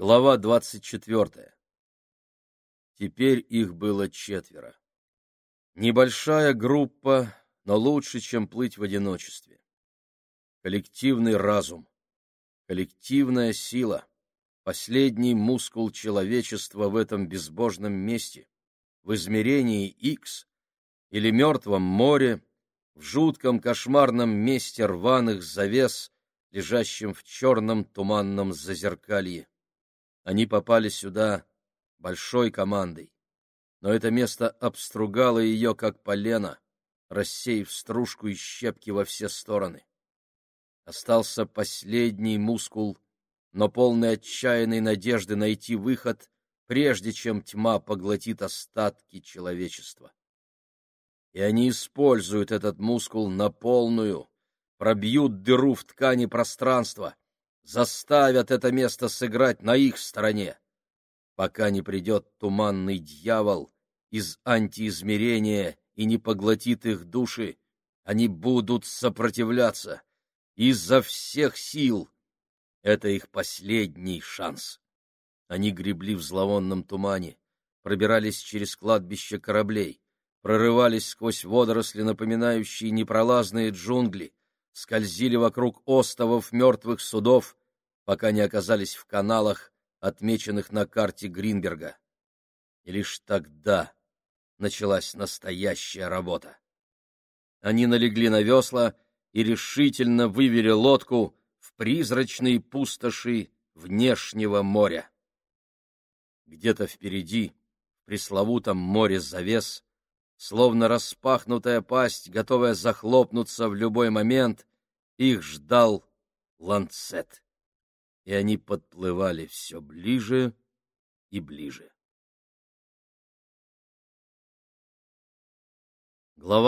Глава двадцать четвертая. Теперь их было четверо. Небольшая группа, но лучше, чем плыть в одиночестве. Коллективный разум, коллективная сила, последний мускул человечества в этом безбожном месте, в измерении X или мертвом море, в жутком кошмарном месте рваных завес, лежащем в черном туманном зазеркалье. Они попали сюда большой командой, но это место обстругало ее, как полено, рассеяв стружку и щепки во все стороны. Остался последний мускул, но полный отчаянной надежды найти выход, прежде чем тьма поглотит остатки человечества. И они используют этот мускул на полную, пробьют дыру в ткани пространства — заставят это место сыграть на их стороне, пока не придет туманный дьявол из антиизмерения и не поглотит их души, они будут сопротивляться изо всех сил. Это их последний шанс. Они гребли в зловонном тумане, пробирались через кладбище кораблей, прорывались сквозь водоросли, напоминающие непролазные джунгли, скользили вокруг остовов мертвых судов, пока не оказались в каналах, отмеченных на карте Гринберга. И лишь тогда началась настоящая работа. Они налегли на весла и решительно вывели лодку в призрачные пустоши внешнего моря. Где-то впереди, в пресловутом море завес, словно распахнутая пасть, готовая захлопнуться в любой момент, их ждал ланцет. И они подплывали все ближе и ближе.